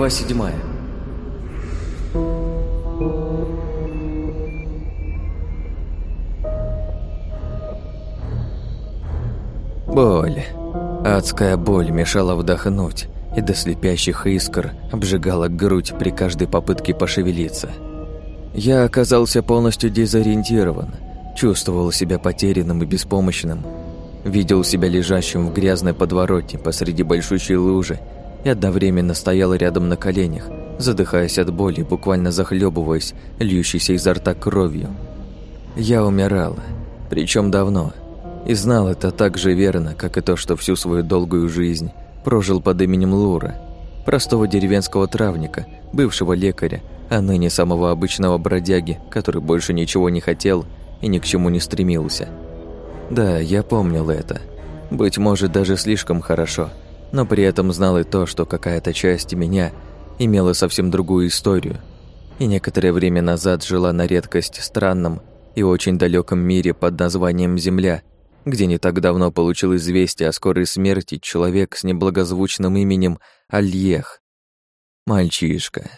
Глава седьмая. Боль. Адская боль мешала вдохнуть, и до слепящих искр обжигала грудь при каждой попытке пошевелиться. Я оказался полностью дезориентирован, чувствовал себя потерянным и беспомощным, видел себя лежащим в грязной подворотне посреди большущей лужи и одновременно стоял рядом на коленях, задыхаясь от боли, буквально захлебываясь, льющейся изо рта кровью. Я умирал, причем давно, и знал это так же верно, как и то, что всю свою долгую жизнь прожил под именем Лура, простого деревенского травника, бывшего лекаря, а ныне самого обычного бродяги, который больше ничего не хотел и ни к чему не стремился. Да, я помнил это. Быть может, даже слишком хорошо, но при этом знал и то, что какая-то часть меня имела совсем другую историю, и некоторое время назад жила на редкость странном и очень далеком мире под названием Земля, где не так давно получил известие о скорой смерти человек с неблагозвучным именем Альех. Мальчишка.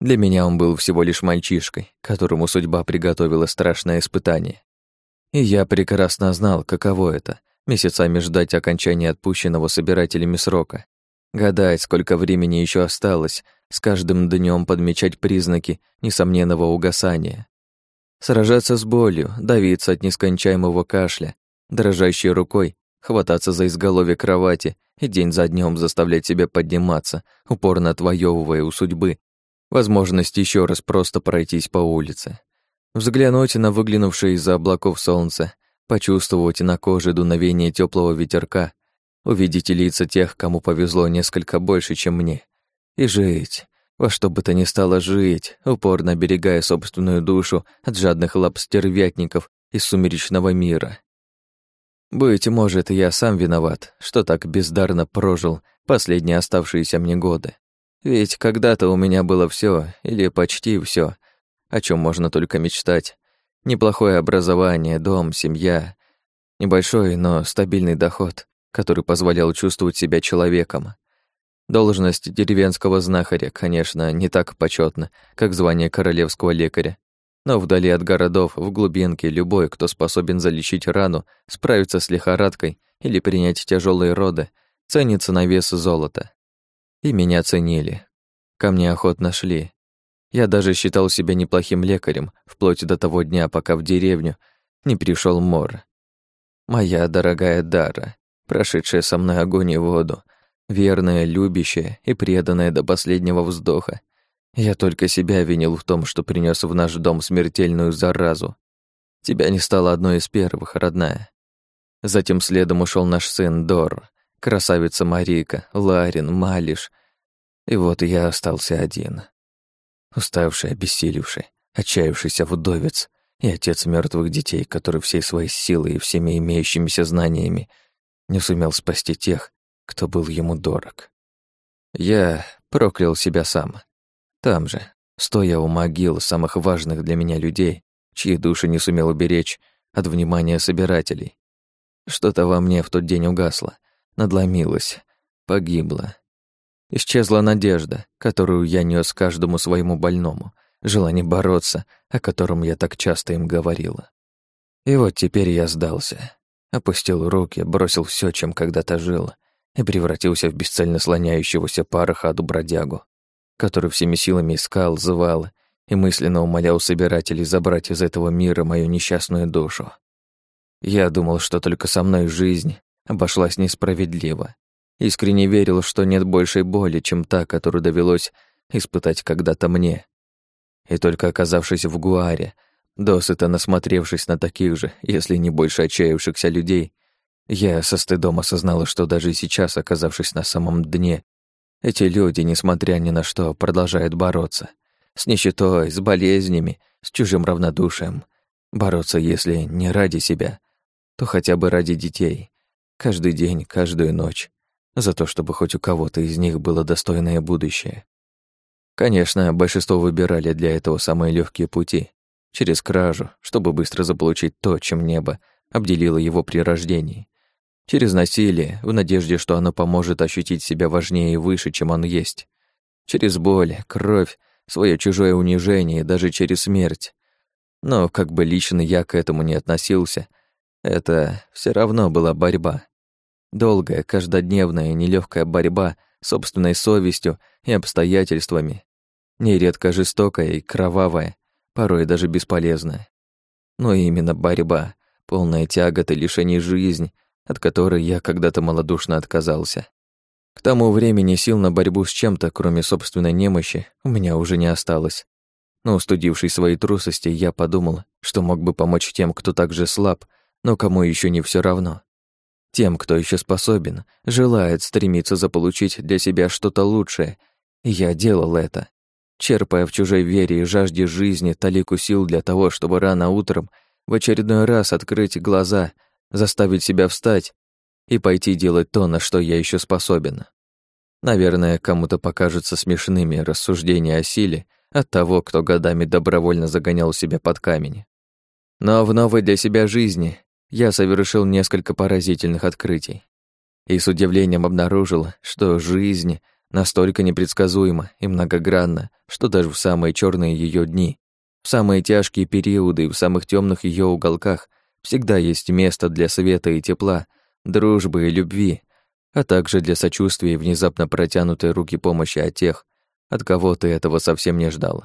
Для меня он был всего лишь мальчишкой, которому судьба приготовила страшное испытание. И я прекрасно знал, каково это — месяцами ждать окончания отпущенного собирателями срока, гадать, сколько времени еще осталось, с каждым днем подмечать признаки несомненного угасания. Сражаться с болью, давиться от нескончаемого кашля, дрожащей рукой хвататься за изголовье кровати и день за днем заставлять себя подниматься, упорно отвоевывая у судьбы возможность еще раз просто пройтись по улице. Взглянуть на выглянувшее из-за облаков солнце, почувствовать на коже дуновение теплого ветерка, увидеть лица тех, кому повезло несколько больше, чем мне, и жить, во что бы то ни стало жить, упорно оберегая собственную душу от жадных лап стервятников из сумеречного мира. Быть может, я сам виноват, что так бездарно прожил последние оставшиеся мне годы. Ведь когда-то у меня было все или почти все, о чем можно только мечтать. Неплохое образование, дом, семья, небольшой, но стабильный доход, который позволял чувствовать себя человеком. Должность деревенского знахаря, конечно, не так почетна, как звание королевского лекаря, но вдали от городов, в глубинке, любой, кто способен залечить рану, справиться с лихорадкой или принять тяжелые роды, ценится на вес золота. И меня ценили. Ко мне охотно шли. Я даже считал себя неплохим лекарем, вплоть до того дня, пока в деревню не пришел мор. Моя дорогая Дара, прошедшая со мной огонь и воду, верная, любящая и преданная до последнего вздоха, я только себя винил в том, что принес в наш дом смертельную заразу. Тебя не стало одной из первых, родная. Затем следом ушел наш сын Дор, красавица Марика, Ларин, Малиш. И вот я остался один. Уставший, обессилевший, отчаявшийся вдовец и отец мертвых детей, который всей своей силой и всеми имеющимися знаниями не сумел спасти тех, кто был ему дорог. Я проклял себя сам, там же, стоя у могил самых важных для меня людей, чьи души не сумел уберечь от внимания собирателей. Что-то во мне в тот день угасло, надломилось, погибло. Исчезла надежда, которую я нес каждому своему больному, желание бороться, о котором я так часто им говорила. И вот теперь я сдался. Опустил руки, бросил все, чем когда-то жил, и превратился в бесцельно слоняющегося по бродягу который всеми силами искал, звал и мысленно умолял собирателей забрать из этого мира мою несчастную душу. Я думал, что только со мной жизнь обошлась несправедливо. Искренне верил, что нет большей боли, чем та, которую довелось испытать когда-то мне. И только оказавшись в Гуаре, досыта насмотревшись на таких же, если не больше отчаявшихся людей, я со стыдом осознала, что даже сейчас, оказавшись на самом дне эти люди, несмотря ни на что, продолжают бороться. С нищетой, с болезнями, с чужим равнодушием. Бороться, если не ради себя, то хотя бы ради детей. Каждый день, каждую ночь. За то, чтобы хоть у кого-то из них было достойное будущее. Конечно, большинство выбирали для этого самые легкие пути. Через кражу, чтобы быстро заполучить то, чем небо обделило его при рождении через насилие, в надежде, что оно поможет ощутить себя важнее и выше, чем он есть. Через боль, кровь, свое чужое унижение и даже через смерть. Но как бы лично я к этому не относился, это все равно была борьба. Долгая, каждодневная, нелегкая борьба с собственной совестью и обстоятельствами. Нередко жестокая и кровавая, порой даже бесполезная. Но именно борьба, полная тягот и лишений жизни, от которой я когда-то малодушно отказался. К тому времени сил на борьбу с чем-то, кроме собственной немощи, у меня уже не осталось. Но, устудивший своей трусости, я подумал, что мог бы помочь тем, кто так же слаб, но кому еще не все равно. Тем, кто еще способен, желает стремиться заполучить для себя что-то лучшее. Я делал это, черпая в чужой вере и жажде жизни талику сил для того, чтобы рано утром в очередной раз открыть глаза, заставить себя встать и пойти делать то, на что я еще способен. Наверное, кому-то покажутся смешными рассуждения о силе от того, кто годами добровольно загонял себя под камень. Но в новой для себя жизни я совершил несколько поразительных открытий. И с удивлением обнаружил, что жизнь настолько непредсказуема и многогранна, что даже в самые черные ее дни, в самые тяжкие периоды и в самых темных ее уголках всегда есть место для света и тепла, дружбы и любви, а также для сочувствия и внезапно протянутой руки помощи от тех, от кого ты этого совсем не ждал.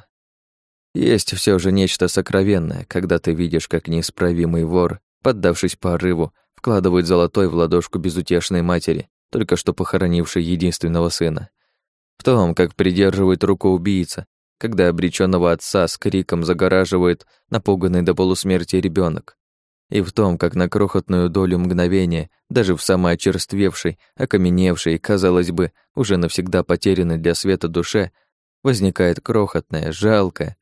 Есть все же нечто сокровенное, когда ты видишь, как неисправимый вор поддавшись порыву, вкладывает золотой в ладошку безутешной матери, только что похоронившей единственного сына. В том, как придерживает руку убийца, когда обреченного отца с криком загораживает напуганный до полусмерти ребенок, и в том, как на крохотную долю мгновения, даже в самой очерствевшей, окаменевшей, казалось бы, уже навсегда потерянной для света душе, возникает крохотное, жалкое,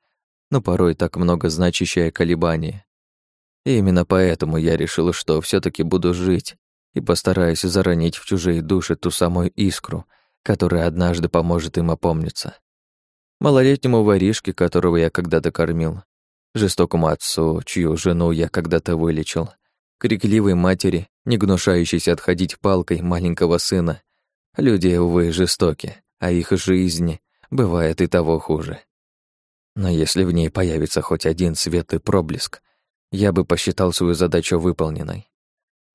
но порой так много значащее колебание. И именно поэтому я решил, что все таки буду жить и постараюсь заронить в чужие души ту самую искру, которая однажды поможет им опомниться. Малолетнему воришке, которого я когда-то кормил, жестокому отцу, чью жену я когда-то вылечил, крикливой матери, не гнушающейся отходить палкой маленького сына. Люди, увы, жестоки, а их жизни бывает и того хуже. Но если в ней появится хоть один светлый проблеск, я бы посчитал свою задачу выполненной.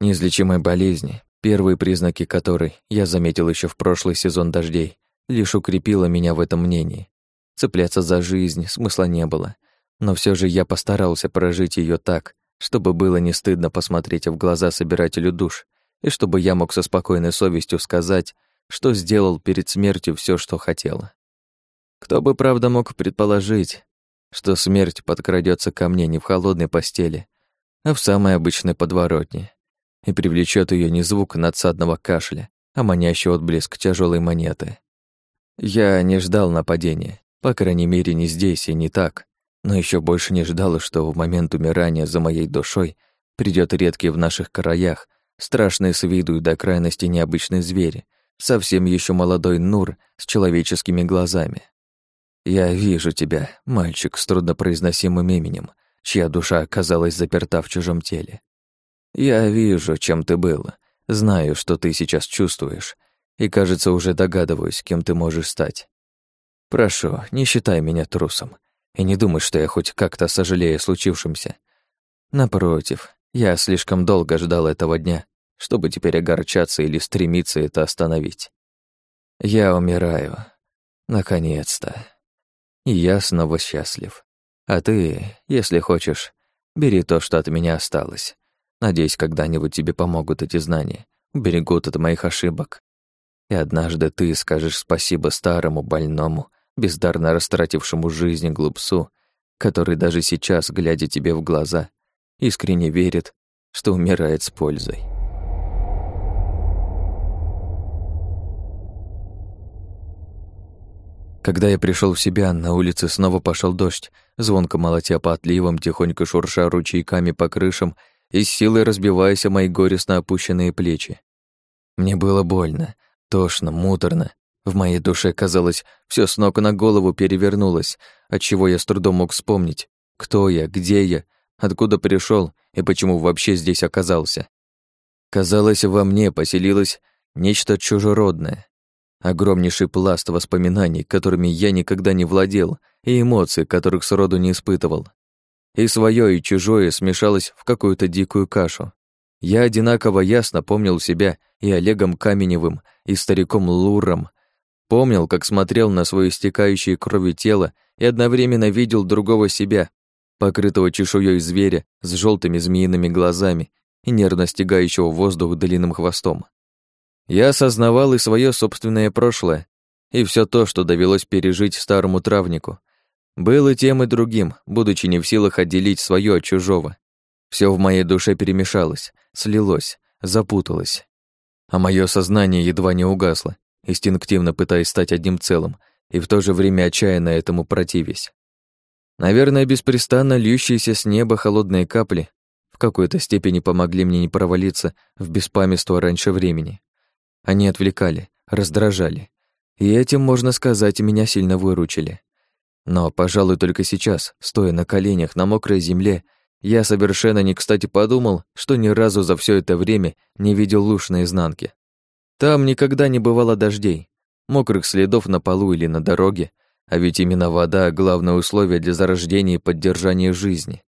Неизлечимой болезни, первые признаки которой я заметил еще в прошлый сезон дождей, лишь укрепила меня в этом мнении. Цепляться за жизнь смысла не было, но все же я постарался прожить ее так, чтобы было не стыдно посмотреть в глаза собирателю душ, и чтобы я мог со спокойной совестью сказать, что сделал перед смертью все, что хотела. Кто бы, правда, мог предположить, что смерть подкрадется ко мне не в холодной постели, а в самой обычной подворотне, и привлечет ее не звук надсадного кашля, а манящий отблеск тяжелой монеты. Я не ждал нападения, по крайней мере, не здесь и не так, но еще больше не ждал, что в момент умирания за моей душой придет редкий в наших краях, страшный с виду и до крайности необычный зверь, совсем еще молодой Нур с человеческими глазами. «Я вижу тебя, мальчик с труднопроизносимым именем, чья душа оказалась заперта в чужом теле. Я вижу, чем ты был, знаю, что ты сейчас чувствуешь, и, кажется, уже догадываюсь, кем ты можешь стать. Прошу, не считай меня трусом, и не думай, что я хоть как-то сожалею о случившемся. Напротив, я слишком долго ждал этого дня, чтобы теперь огорчаться или стремиться это остановить. Я умираю. Наконец-то я снова счастлив. А ты, если хочешь, бери то, что от меня осталось. Надеюсь, когда-нибудь тебе помогут эти знания, уберегут от моих ошибок. И однажды ты скажешь спасибо старому, больному, бездарно растратившему жизнь глупцу, который даже сейчас, глядя тебе в глаза, искренне верит, что умирает с пользой. Когда я пришел в себя, на улице снова пошел дождь, звонко молотя по отливам, тихонько шурша ручейками по крышам и с силой разбиваясь о мои горестно опущенные плечи. Мне было больно, тошно, муторно. В моей душе, казалось, все с ног на голову перевернулось, отчего я с трудом мог вспомнить, кто я, где я, откуда пришел и почему вообще здесь оказался. Казалось, во мне поселилось нечто чужеродное, Огромнейший пласт воспоминаний, которыми я никогда не владел, и эмоций, которых сроду не испытывал. И свое, и чужое смешалось в какую-то дикую кашу. Я одинаково ясно помнил себя и Олегом Каменевым, и стариком Луром. Помнил, как смотрел на свое истекающее кровью тело и одновременно видел другого себя, покрытого чешуей зверя с желтыми змеиными глазами и нервно стягающего воздух длинным хвостом. Я осознавал и свое собственное прошлое, и все то, что довелось пережить старому травнику. Был и тем, и другим, будучи не в силах отделить свое от чужого. Все в моей душе перемешалось, слилось, запуталось. А мое сознание едва не угасло, инстинктивно пытаясь стать одним целым, и в то же время отчаянно этому противясь. Наверное, беспрестанно льющиеся с неба холодные капли в какой-то степени помогли мне не провалиться в беспамятство раньше времени. Они отвлекали, раздражали. И этим, можно сказать, меня сильно выручили. Но, пожалуй, только сейчас, стоя на коленях на мокрой земле, я совершенно не кстати подумал, что ни разу за все это время не видел луж наизнанке. Там никогда не бывало дождей, мокрых следов на полу или на дороге, а ведь именно вода — главное условие для зарождения и поддержания жизни.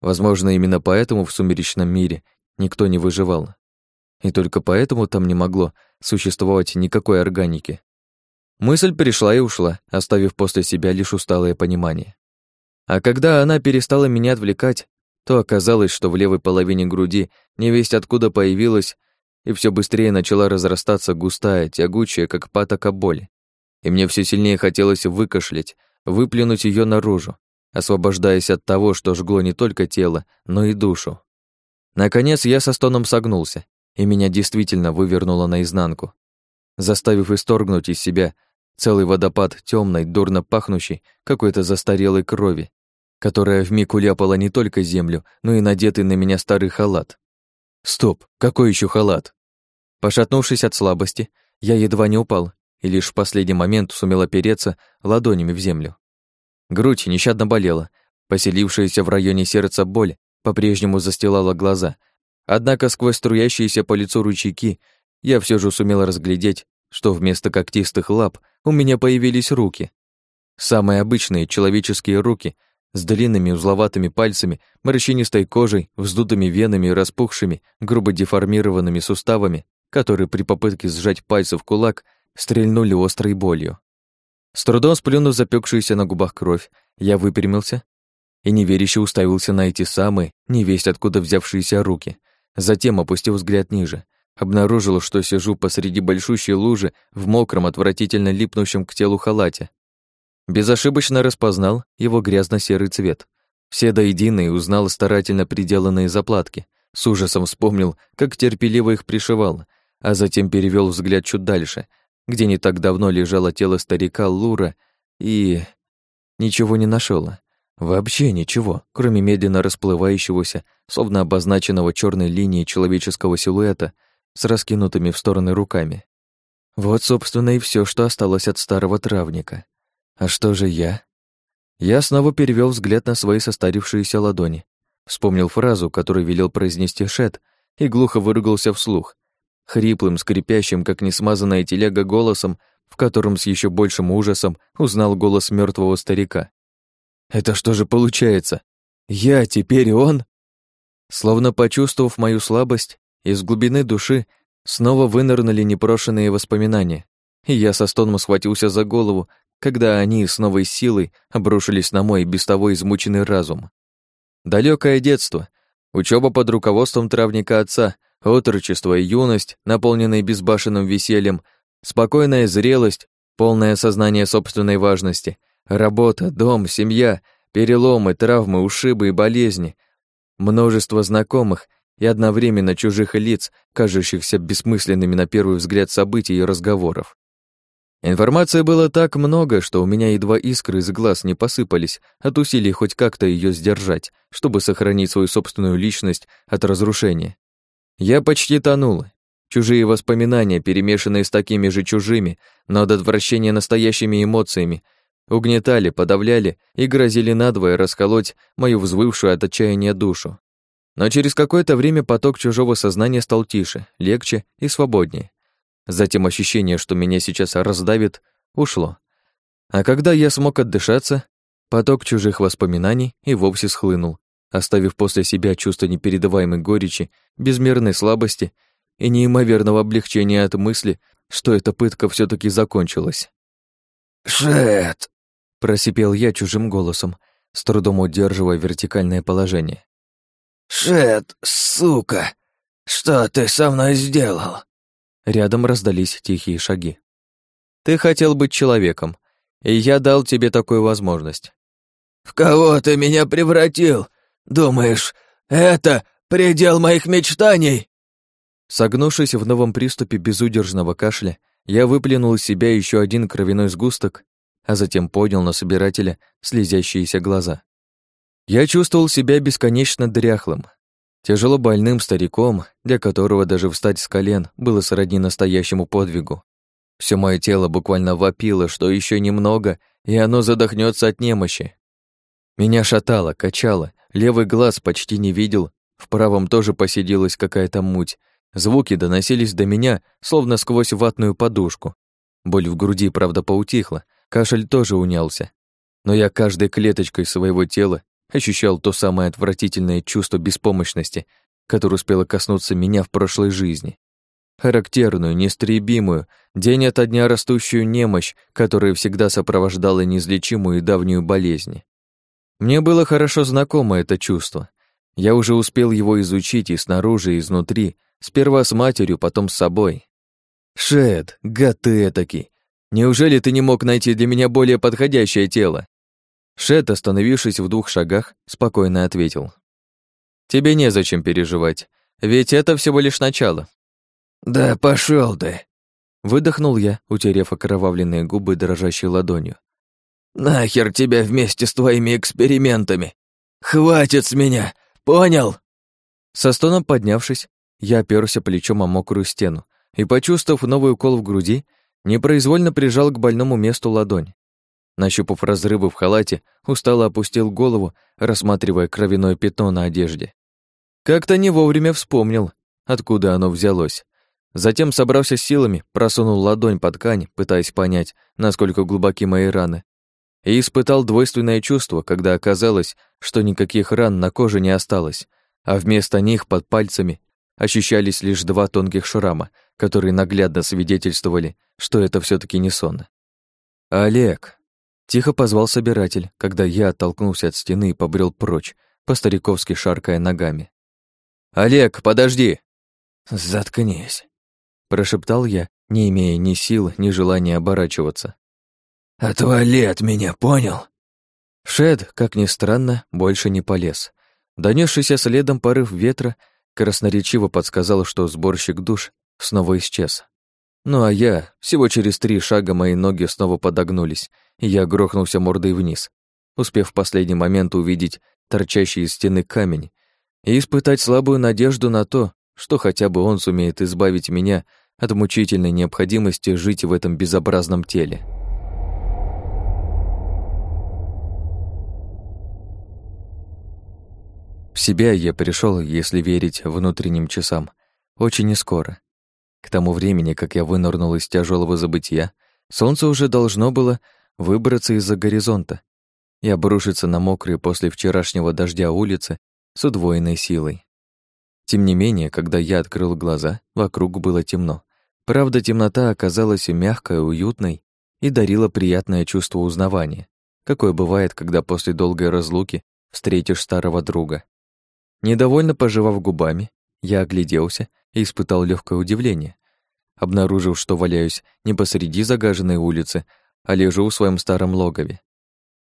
Возможно, именно поэтому в сумеречном мире никто не выживал. И только поэтому там не могло существовать никакой органики. Мысль перешла и ушла, оставив после себя лишь усталое понимание. А когда она перестала меня отвлекать, то оказалось, что в левой половине груди невесть откуда появилась и все быстрее начала разрастаться густая, тягучая, как патока боль и мне все сильнее хотелось выкашлять, выплюнуть ее наружу, освобождаясь от того, что жгло не только тело, но и душу. Наконец я со стоном согнулся, и меня действительно вывернуло наизнанку, заставив исторгнуть из себя целый водопад темной, дурно пахнущей, какой-то застарелой крови, которая вмиг уляпала не только землю, но и надетый на меня старый халат. Стоп, какой еще халат? Пошатнувшись от слабости, я едва не упал и лишь в последний момент сумел опереться ладонями в землю. Грудь нещадно болела, поселившаяся в районе сердца боль по-прежнему застилала глаза, однако сквозь струящиеся по лицу ручейки я все же сумел разглядеть, что вместо когтистых лап у меня появились руки. Самые обычные человеческие руки с длинными узловатыми пальцами, морщинистой кожей, вздутыми венами и распухшими, грубо деформированными суставами, которые при попытке сжать пальцы в кулак стрельнули острой болью. С трудом сплюнув запекшуюся на губах кровь, я выпрямился и неверяще уставился на эти самые, невесть откуда взявшиеся руки. Затем, опустив взгляд ниже, обнаружил, что сижу посреди большущей лужи в мокром, отвратительно липнущем к телу халате. Безошибочно распознал его грязно-серый цвет. Все до единой узнал старательно приделанные заплатки. С ужасом вспомнил, как терпеливо их пришивал, а затем перевел взгляд чуть дальше — где не так давно лежало тело старика Лура, и... ничего не нашел. Вообще ничего, кроме медленно расплывающегося, словно обозначенного черной линией человеческого силуэта с раскинутыми в стороны руками. Вот, собственно, и все, что осталось от старого травника. А что же я? Я снова перевел взгляд на свои состарившиеся ладони. Вспомнил фразу, которую велел произнести Шет, и глухо выругался вслух, хриплым, скрипящим, как несмазанная телега, голосом, в котором с еще большим ужасом узнал голос мертвого старика. «Это что же получается? Я теперь он?» Словно почувствовав мою слабость, из глубины души снова вынырнули непрошенные воспоминания, и я со стоном схватился за голову, когда они с новой силой обрушились на мой без того измученный разум. Далекое детство, учеба под руководством травника отца — Отрочество и юность, наполненные безбашенным весельем, спокойная зрелость, полное сознание собственной важности, работа, дом, семья, переломы, травмы, ушибы и болезни, множество знакомых и одновременно чужих лиц, кажущихся бессмысленными на первый взгляд событий и разговоров. Информации было так много, что у меня едва искры из глаз не посыпались от усилий хоть как-то ее сдержать, чтобы сохранить свою собственную личность от разрушения. Я почти тонул. Чужие воспоминания, перемешанные с такими же чужими, но от отвращения настоящими эмоциями, угнетали, подавляли и грозили надвое расколоть мою взвывшую от отчаяния душу. Но через какое-то время поток чужого сознания стал тише, легче и свободнее. Затем ощущение, что меня сейчас раздавит, ушло. А когда я смог отдышаться, поток чужих воспоминаний и вовсе схлынул, оставив после себя чувство непередаваемой горечи, безмерной слабости и неимоверного облегчения от мысли, что эта пытка все таки закончилась. «Шет!» — просипел я чужим голосом, с трудом удерживая вертикальное положение. «Шет, сука! Что ты со мной сделал?» Рядом раздались тихие шаги. «Ты хотел быть человеком, и я дал тебе такую возможность». «В кого ты меня превратил? Думаешь, это предел моих мечтаний?» Согнувшись в новом приступе безудержного кашля, я выплюнул из себя еще один кровяной сгусток, а затем поднял на собирателя слезящиеся глаза. Я чувствовал себя бесконечно дряхлым, тяжело больным стариком, для которого даже встать с колен было сродни настоящему подвигу. Все мое тело буквально вопило, что еще немного, и оно задохнется от немощи. Меня шатало, качало, левый глаз почти не видел, в правом тоже посиделась какая-то муть. Звуки доносились до меня, словно сквозь ватную подушку. Боль в груди, правда, поутихла, кашель тоже унялся. Но я каждой клеточкой своего тела ощущал то самое отвратительное чувство беспомощности, которое успело коснуться меня в прошлой жизни. Характерную, неистребимую, день ото дня растущую немощь, которая всегда сопровождала неизлечимую и давнюю болезнь. Мне было хорошо знакомо это чувство. Я уже успел его изучить и снаружи, и изнутри, сперва с матерью, потом с собой. «Шед, гад ты этакий! Неужели ты не мог найти для меня более подходящее тело?» Шет, остановившись в двух шагах, спокойно ответил. «Тебе незачем переживать, ведь это всего лишь начало». «Да пошел ты!» Выдохнул я, утерев окровавленные губы дрожащей ладонью. «Нахер тебя вместе с твоими экспериментами! Хватит с меня, понял?» Со стоном поднявшись, я оперся плечом о мокрую стену и, почувствовав новый укол в груди, непроизвольно прижал к больному месту ладонь. Нащупав разрывы в халате, устало опустил голову, рассматривая кровяное пятно на одежде. Как-то не вовремя вспомнил, откуда оно взялось. Затем, собрался с силами, просунул ладонь под ткань, пытаясь понять, насколько глубоки мои раны. И испытал двойственное чувство, когда оказалось, что никаких ран на коже не осталось, а вместо них под пальцами ощущались лишь два тонких шрама, которые наглядно свидетельствовали, что это все таки не сон. «Олег!» Тихо позвал собиратель, когда я оттолкнулся от стены и побрел прочь, по-стариковски шаркая ногами. «Олег, подожди!» «Заткнись», — прошептал я, не имея ни сил, ни желания оборачиваться. «Отвали от меня, понял?» Шед, как ни странно, больше не полез. Донесшийся следом порыв ветра красноречиво подсказал, что сборщик душ снова исчез. Ну а я, всего через три шага мои ноги снова подогнулись, и я грохнулся мордой вниз, успев в последний момент увидеть торчащий из стены камень и испытать слабую надежду на то, что хотя бы он сумеет избавить меня от мучительной необходимости жить в этом безобразном теле. В себя я пришел, если верить внутренним часам, очень нескоро. К тому времени, как я вынырнул из тяжелого забытия, солнце уже должно было выбраться из-за горизонта и обрушиться на мокрые после вчерашнего дождя улицы с удвоенной силой. Тем не менее, когда я открыл глаза, вокруг было темно. Правда, темнота оказалась мягкой, уютной и дарила приятное чувство узнавания, какое бывает, когда после долгой разлуки встретишь старого друга. Недовольно пожевав губами, я огляделся и испытал легкое удивление, обнаружив, что валяюсь не посреди загаженной улицы, а лежу в своем старом логове.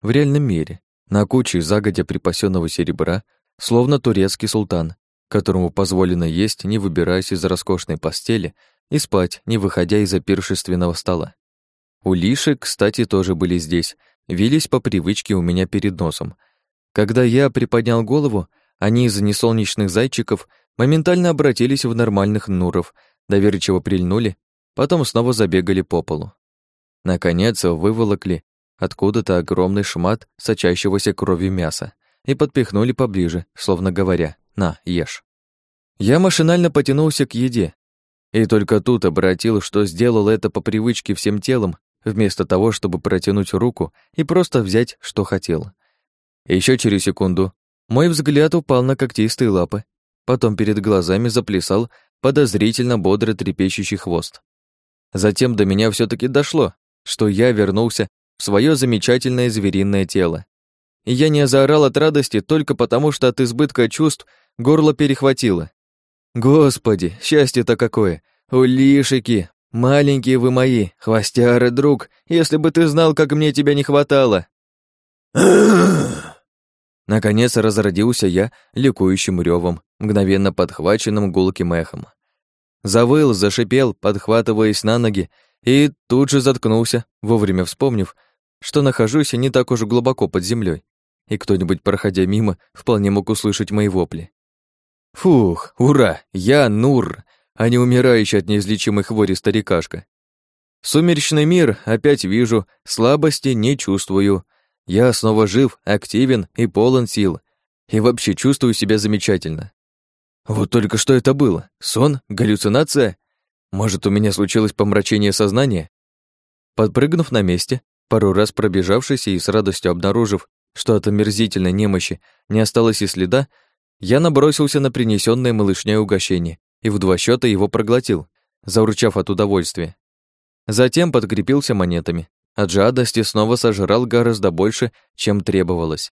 В реальном мире, на куче загодя припасенного серебра, словно турецкий султан, которому позволено есть, не выбираясь из роскошной постели, и спать, не выходя из-за стола. Улиши, кстати, тоже были здесь, вились по привычке у меня перед носом. Когда я приподнял голову, они из несолнечных зайчиков моментально обратились в нормальных нуров, доверчиво прильнули, потом снова забегали по полу. Наконец выволокли откуда-то огромный шмат сочащегося кровью мяса и подпихнули поближе, словно говоря «на, ешь». Я машинально потянулся к еде, И только тут обратил, что сделал это по привычке всем телом, вместо того, чтобы протянуть руку и просто взять, что хотел. Еще через секунду мой взгляд упал на когтистые лапы, потом перед глазами заплясал подозрительно бодро трепещущий хвост. Затем до меня все таки дошло, что я вернулся в свое замечательное звериное тело. И я не заорал от радости только потому, что от избытка чувств горло перехватило. Господи, счастье-то какое! Улишики, маленькие вы мои, хвостяры, друг, если бы ты знал, как мне тебя не хватало. Наконец разродился я ликующим ревом, мгновенно подхваченным гулким эхом. Завыл, зашипел, подхватываясь на ноги, и тут же заткнулся, вовремя вспомнив, что нахожусь не так уж глубоко под землей, и кто-нибудь, проходя мимо, вполне мог услышать мои вопли. Фух, ура, я Нур, а не умирающий от неизлечимой хвори старикашка. Сумеречный мир опять вижу, слабости не чувствую, я снова жив, активен и полон сил. И вообще чувствую себя замечательно. Вот только что это было? Сон? Галлюцинация? Может, у меня случилось помрачение сознания? Подпрыгнув на месте, пару раз пробежавшись и с радостью обнаружив, что от омерзительной немощи не осталось и следа, я набросился на принесенное малышня угощение и в два счета его проглотил, заурчав от удовольствия. Затем подкрепился монетами, от жадности снова сожрал гораздо больше, чем требовалось.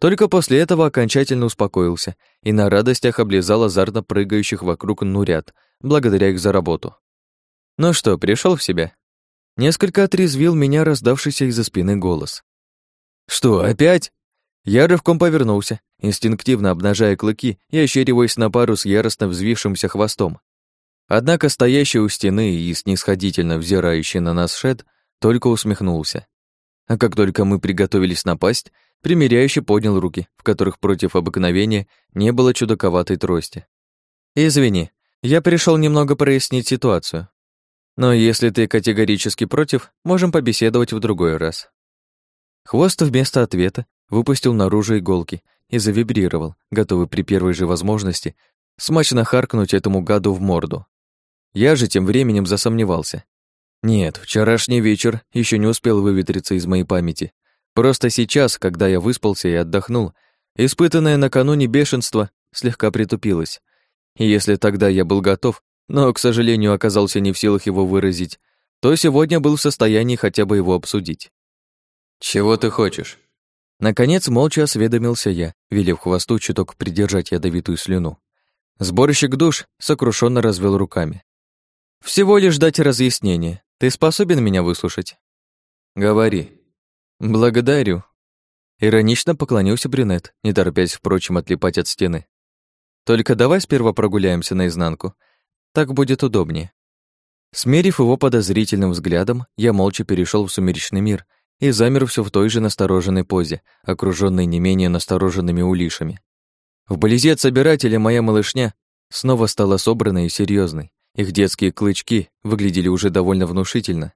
Только после этого окончательно успокоился и на радостях облизал азартно прыгающих вокруг нурят, благодаря их за работу. Ну что, пришел в себя? Несколько отрезвил меня раздавшийся из-за спины голос. «Что, опять?» Я рывком повернулся, инстинктивно обнажая клыки и ощериваясь на пару с яростно взвившимся хвостом. Однако стоящий у стены и снисходительно взирающий на нас Шед только усмехнулся. А как только мы приготовились напасть, примиряющий поднял руки, в которых против обыкновения не было чудаковатой трости. «Извини, я пришел немного прояснить ситуацию. Но если ты категорически против, можем побеседовать в другой раз». Хвост вместо ответа выпустил наружу иголки и завибрировал, готовый при первой же возможности смачно харкнуть этому гаду в морду. Я же тем временем засомневался, нет, вчерашний вечер еще не успел выветриться из моей памяти. Просто сейчас, когда я выспался и отдохнул, испытанное накануне бешенство слегка притупилось. И если тогда я был готов, но, к сожалению, оказался не в силах его выразить, то сегодня был в состоянии хотя бы его обсудить. «Чего ты хочешь?» Наконец, молча осведомился я, велев хвосту чуток придержать ядовитую слюну. Сборщик душ сокрушенно развел руками. «Всего лишь дать разъяснение. Ты способен меня выслушать? Говори. Благодарю. Иронично поклонился брюнет, не торопясь, впрочем, отлипать от стены. Только давай сперва прогуляемся наизнанку. Так будет удобнее. Смерив его подозрительным взглядом, я молча перешел в сумеречный мир и замер все в той же настороженной позе, окружённой не менее настороженными улишами. Вблизи от собирателя моя малышня снова стала собранной и серьезной. Их детские клычки выглядели уже довольно внушительно.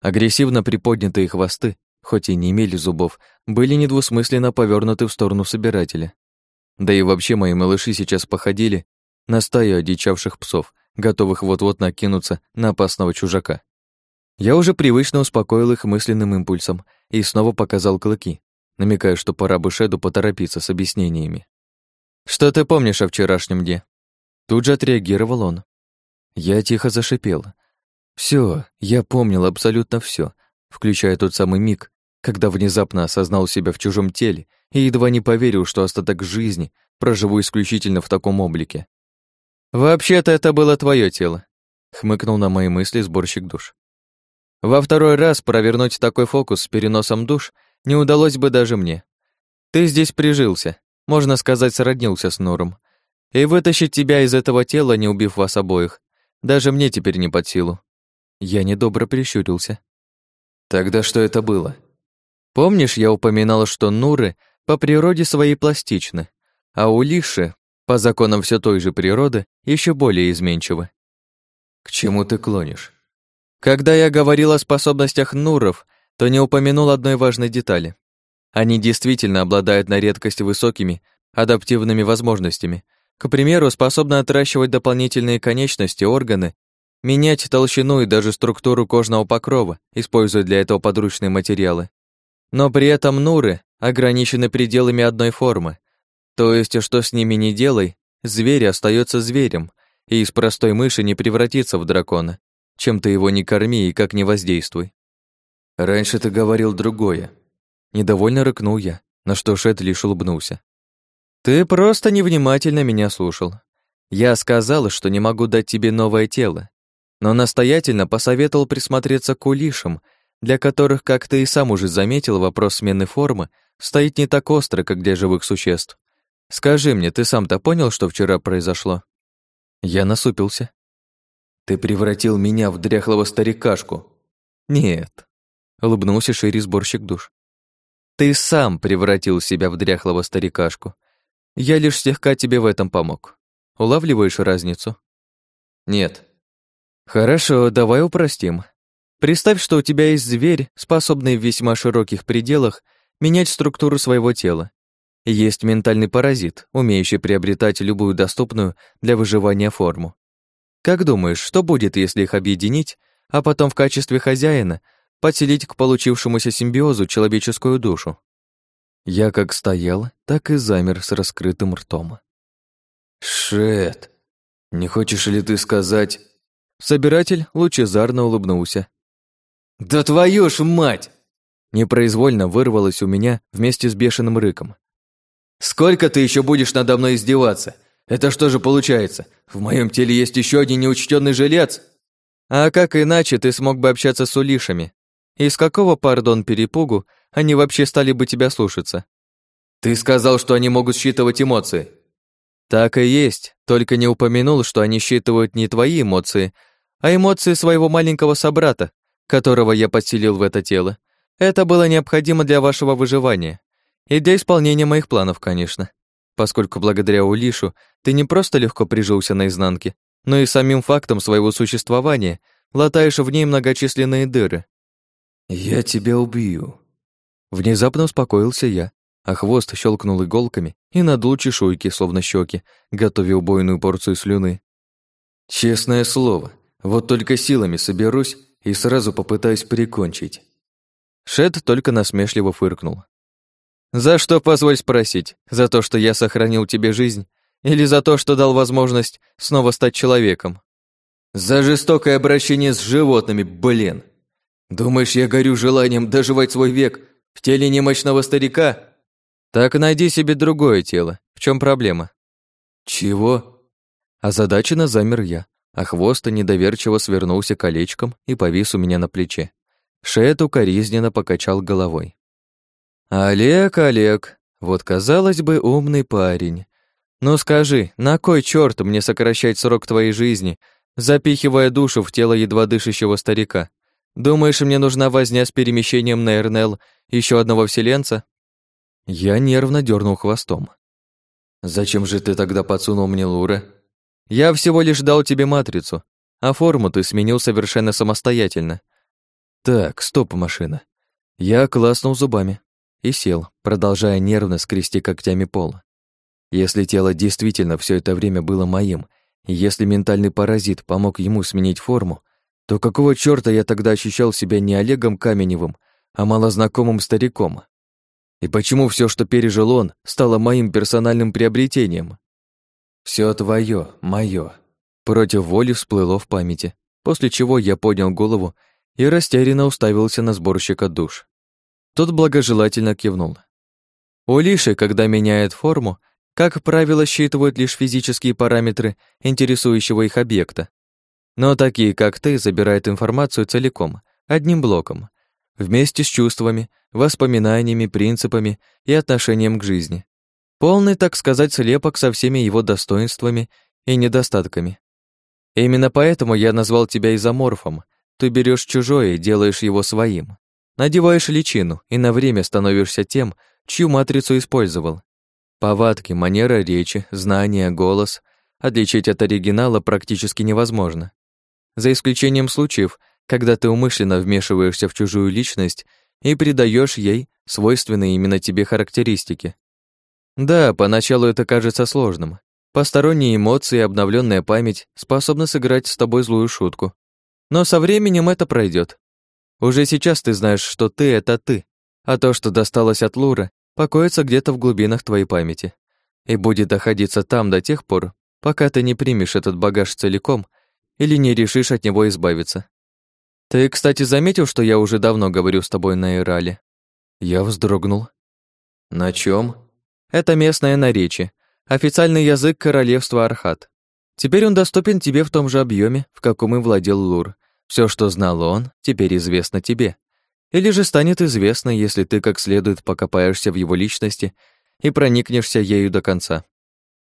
Агрессивно приподнятые хвосты, хоть и не имели зубов, были недвусмысленно повернуты в сторону собирателя. Да и вообще мои малыши сейчас походили на стаю одичавших псов, готовых вот-вот накинуться на опасного чужака. Я уже привычно успокоил их мысленным импульсом и снова показал клыки, намекая, что пора бы Шеду поторопиться с объяснениями. «Что ты помнишь о вчерашнем дне?» Тут же отреагировал он. Я тихо зашипел. Все, я помнил абсолютно все, включая тот самый миг, когда внезапно осознал себя в чужом теле и едва не поверил, что остаток жизни проживу исключительно в таком облике. «Вообще-то это было твое тело», — хмыкнул на мои мысли сборщик душ. «Во второй раз провернуть такой фокус с переносом душ не удалось бы даже мне. Ты здесь прижился, можно сказать, сроднился с Нуром. И вытащить тебя из этого тела, не убив вас обоих, даже мне теперь не под силу. Я недобро прищурился. Тогда что это было? Помнишь, я упоминала, что нуры по природе своей пластичны, а улиши, по законам все той же природы, еще более изменчивы. К чему ты клонишь? Когда я говорил о способностях нуров, то не упомянул одной важной детали. Они действительно обладают на редкость высокими адаптивными возможностями, К примеру, способна отращивать дополнительные конечности, органы, менять толщину и даже структуру кожного покрова, используя для этого подручные материалы. Но при этом нуры ограничены пределами одной формы. То есть, что с ними не делай, зверь остается зверем, и из простой мыши не превратится в дракона, чем ты его не корми и как не воздействуй. Раньше ты говорил другое. Недовольно рыкнул я, на что Шет лишь улыбнулся. Ты просто невнимательно меня слушал. Я сказал, что не могу дать тебе новое тело, но настоятельно посоветовал присмотреться к улишам, для которых, как ты и сам уже заметил, вопрос смены формы стоит не так остро, как для живых существ. Скажи мне, ты сам-то понял, что вчера произошло? Я насупился. Ты превратил меня в дряхлого старикашку. Нет, улыбнулся шире сборщик душ. Ты сам превратил себя в дряхлого старикашку. Я лишь слегка тебе в этом помог. Улавливаешь разницу? Нет. Хорошо, давай упростим. Представь, что у тебя есть зверь, способный в весьма широких пределах менять структуру своего тела. Есть ментальный паразит, умеющий приобретать любую доступную для выживания форму. Как думаешь, что будет, если их объединить, а потом в качестве хозяина подселить к получившемуся симбиозу человеческую душу? Я как стоял, так и замер с раскрытым ртом. «Шет, не хочешь ли ты сказать...» Собиратель лучезарно улыбнулся. «Да твою ж мать!» Непроизвольно вырвалось у меня вместе с бешеным рыком. «Сколько ты еще будешь надо мной издеваться? Это что же получается? В моем теле есть еще один неучтенный жилец?» «А как иначе ты смог бы общаться с улишами? Из какого, пардон, перепугу они вообще стали бы тебя слушаться?» «Ты сказал, что они могут считывать эмоции». «Так и есть, только не упомянул, что они считывают не твои эмоции, а эмоции своего маленького собрата, которого я подселил в это тело. Это было необходимо для вашего выживания. И для исполнения моих планов, конечно. Поскольку благодаря Улишу ты не просто легко прижился на изнанке, но и самим фактом своего существования латаешь в ней многочисленные дыры. «Я тебя убью». Внезапно успокоился я, а хвост щелкнул иголками и надул чешуйки, словно щеки, готовя убойную порцию слюны. «Честное слово, вот только силами соберусь и сразу попытаюсь прикончить». Шед только насмешливо фыркнул. «За что, позволь спросить? За то, что я сохранил тебе жизнь? Или за то, что дал возможность снова стать человеком?» «За жестокое обращение с животными, блин! Думаешь, я горю желанием доживать свой век в теле немощного старика?» «Так найди себе другое тело. В чем проблема?» «Чего?» Озадаченно замер я, а хвост недоверчиво свернулся колечком и повис у меня на плече. Шет укоризненно покачал головой. «Олег, Олег, вот казалось бы умный парень. Ну скажи, на кой черт мне сокращать срок твоей жизни, запихивая душу в тело едва дышащего старика? Думаешь, мне нужна возня с перемещением на Эрнел еще одного вселенца?» Я нервно дернул хвостом. «Зачем же ты тогда подсунул мне Лура?» Я всего лишь дал тебе матрицу, а форму ты сменил совершенно самостоятельно. Так, стоп, машина. Я класнул зубами и сел, продолжая нервно скрести когтями пол. Если тело действительно все это время было моим, если ментальный паразит помог ему сменить форму, то какого чёрта я тогда ощущал себя не Олегом Каменевым, а малознакомым стариком? И почему все, что пережил он, стало моим персональным приобретением? Все твое, мое. Против воли всплыло в памяти, после чего я поднял голову и растерянно уставился на сборщика душ. Тот благожелательно кивнул. У Лиши, когда меняет форму, как правило, считывают лишь физические параметры интересующего их объекта. Но такие, как ты, забирают информацию целиком, одним блоком, вместе с чувствами, воспоминаниями, принципами и отношением к жизни. Полный, так сказать, слепок со всеми его достоинствами и недостатками. Именно поэтому я назвал тебя изоморфом. Ты берешь чужое и делаешь его своим. Надеваешь личину и на время становишься тем, чью матрицу использовал. Повадки, манера речи, знания, голос отличить от оригинала практически невозможно. За исключением случаев, когда ты умышленно вмешиваешься в чужую личность и придаешь ей свойственные именно тебе характеристики. Да, поначалу это кажется сложным. Посторонние эмоции и обновленная память способны сыграть с тобой злую шутку. Но со временем это пройдет. Уже сейчас ты знаешь, что ты — это ты, а то, что досталось от Лура, покоится где-то в глубинах твоей памяти и будет находиться там до тех пор, пока ты не примешь этот багаж целиком или не решишь от него избавиться. Ты, кстати, заметил, что я уже давно говорю с тобой на Ирале? Я вздрогнул. На чем? Это местное наречие, официальный язык королевства Архат. Теперь он доступен тебе в том же объеме, в каком и владел Лур. Все, что знал он, теперь известно тебе. Или же станет известно, если ты как следует покопаешься в его личности и проникнешься ею до конца.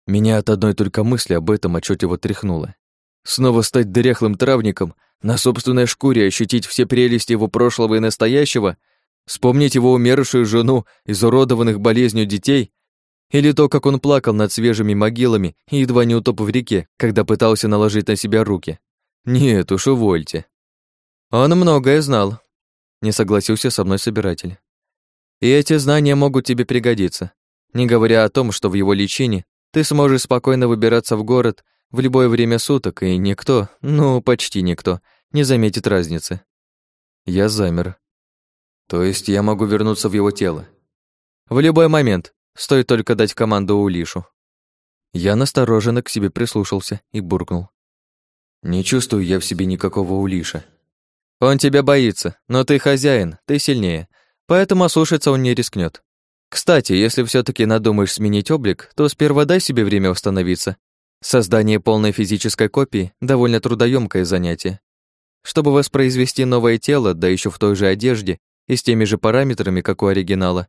Меня от одной только мысли об этом отчетливо тряхнуло. Снова стать дряхлым травником, на собственной шкуре ощутить все прелести его прошлого и настоящего, вспомнить его умершую жену, изуродованных болезнью детей, или то, как он плакал над свежими могилами и едва не утоп в реке, когда пытался наложить на себя руки. Нет уж, увольте. Он многое знал, не согласился со мной собиратель. И эти знания могут тебе пригодиться, не говоря о том, что в его лечении ты сможешь спокойно выбираться в город в любое время суток, и никто, ну, почти никто, не заметит разницы. Я замер. То есть я могу вернуться в его тело? В любой момент, стоит только дать команду Улишу. Я настороженно к себе прислушался и буркнул. Не чувствую я в себе никакого Улиша. Он тебя боится, но ты хозяин, ты сильнее, поэтому ослушаться он не рискнет. Кстати, если все таки надумаешь сменить облик, то сперва дай себе время восстановиться Создание полной физической копии – довольно трудоемкое занятие. Чтобы воспроизвести новое тело, да еще в той же одежде и с теми же параметрами, как у оригинала,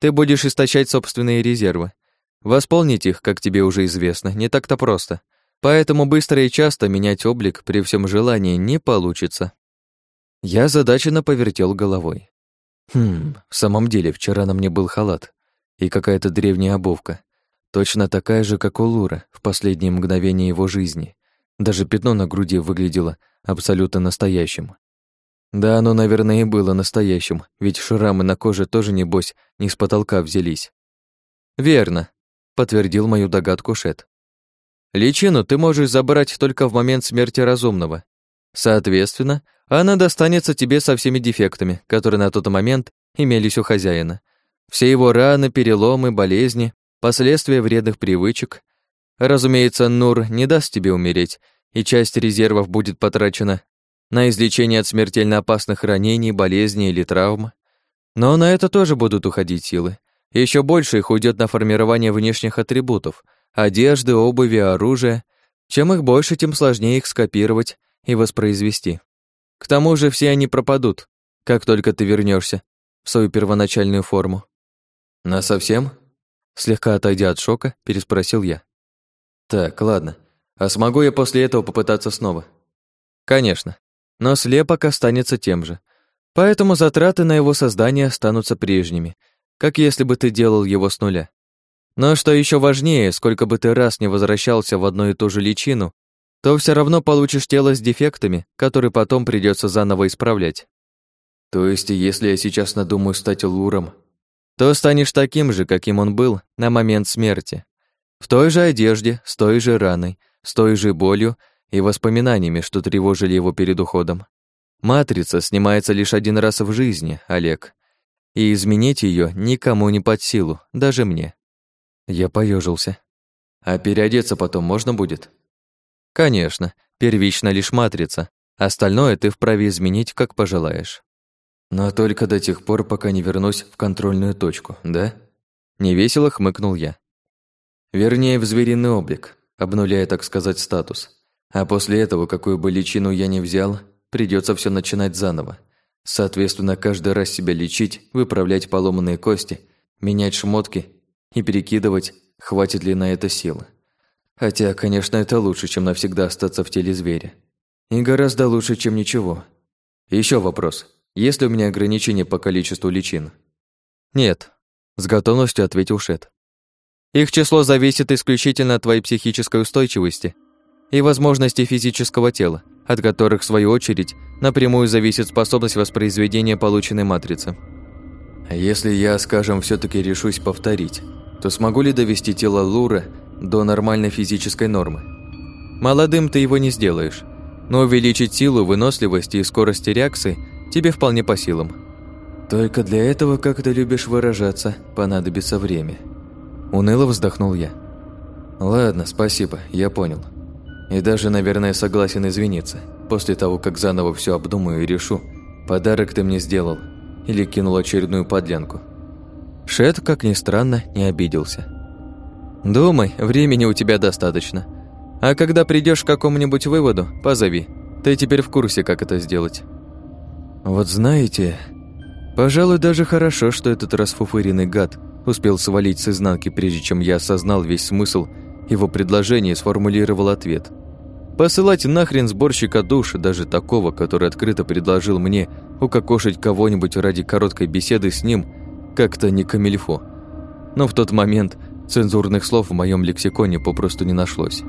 ты будешь истощать собственные резервы. Восполнить их, как тебе уже известно, не так-то просто. Поэтому быстро и часто менять облик при всем желании не получится. Я задаченно повертел головой. Хм, в самом деле, вчера на мне был халат и какая-то древняя обувка. Точно такая же, как у Лура в последние мгновения его жизни. Даже пятно на груди выглядело абсолютно настоящим. Да, оно, наверное, и было настоящим, ведь шрамы на коже тоже, небось, не с потолка взялись. «Верно», — подтвердил мою догадку Шет. «Личину ты можешь забрать только в момент смерти разумного. Соответственно, она достанется тебе со всеми дефектами, которые на тот момент имелись у хозяина. Все его раны, переломы, болезни последствия вредных привычек. Разумеется, Нур не даст тебе умереть, и часть резервов будет потрачена на излечение от смертельно опасных ранений, болезней или травм. Но на это тоже будут уходить силы. Еще больше их уйдет на формирование внешних атрибутов, одежды, обуви, оружия. Чем их больше, тем сложнее их скопировать и воспроизвести. К тому же все они пропадут, как только ты вернешься в свою первоначальную форму. На совсем? Слегка отойдя от шока, переспросил я. Так, ладно. А смогу я после этого попытаться снова? Конечно. Но слепок останется тем же. Поэтому затраты на его создание останутся прежними, как если бы ты делал его с нуля. Но что еще важнее, сколько бы ты раз не возвращался в одну и ту же личину, то все равно получишь тело с дефектами, которые потом придется заново исправлять. То есть, если я сейчас надумаю стать луром, то станешь таким же, каким он был на момент смерти. В той же одежде, с той же раной, с той же болью и воспоминаниями, что тревожили его перед уходом. Матрица снимается лишь один раз в жизни, Олег, и изменить ее никому не под силу, даже мне. Я поежился. А переодеться потом можно будет? Конечно, первично лишь матрица, остальное ты вправе изменить, как пожелаешь. Но только до тех пор, пока не вернусь в контрольную точку, да? Невесело хмыкнул я. Вернее, в звериный облик, обнуляя, так сказать, статус. А после этого, какую бы личину я ни взял, придется все начинать заново. Соответственно, каждый раз себя лечить, выправлять поломанные кости, менять шмотки и перекидывать, хватит ли на это силы. Хотя, конечно, это лучше, чем навсегда остаться в теле зверя. И гораздо лучше, чем ничего. Еще вопрос. Есть ли у меня ограничения по количеству личин? Нет, с готовностью ответил Шет. Их число зависит исключительно от твоей психической устойчивости и возможностей физического тела, от которых, в свою очередь, напрямую зависит способность воспроизведения полученной матрицы. Если я, скажем, все таки решусь повторить, то смогу ли довести тело Лура до нормальной физической нормы. Молодым ты его не сделаешь, но увеличить силу, выносливость и скорость реакции тебе вполне по силам. Только для этого, как ты любишь выражаться, понадобится время. Уныло вздохнул я. Ладно, спасибо, я понял. И даже, наверное, согласен извиниться. После того, как заново все обдумаю и решу, подарок ты мне сделал или кинул очередную подлянку. Шет, как ни странно, не обиделся. «Думай, времени у тебя достаточно. А когда придешь к какому-нибудь выводу, позови. Ты теперь в курсе, как это сделать». «Вот знаете, пожалуй, даже хорошо, что этот расфуфыренный гад успел свалить с изнанки, прежде чем я осознал весь смысл его предложения и сформулировал ответ. Посылать нахрен сборщика душ, даже такого, который открыто предложил мне укокошить кого-нибудь ради короткой беседы с ним, как-то не камильфо. Но в тот момент цензурных слов в моем лексиконе попросту не нашлось.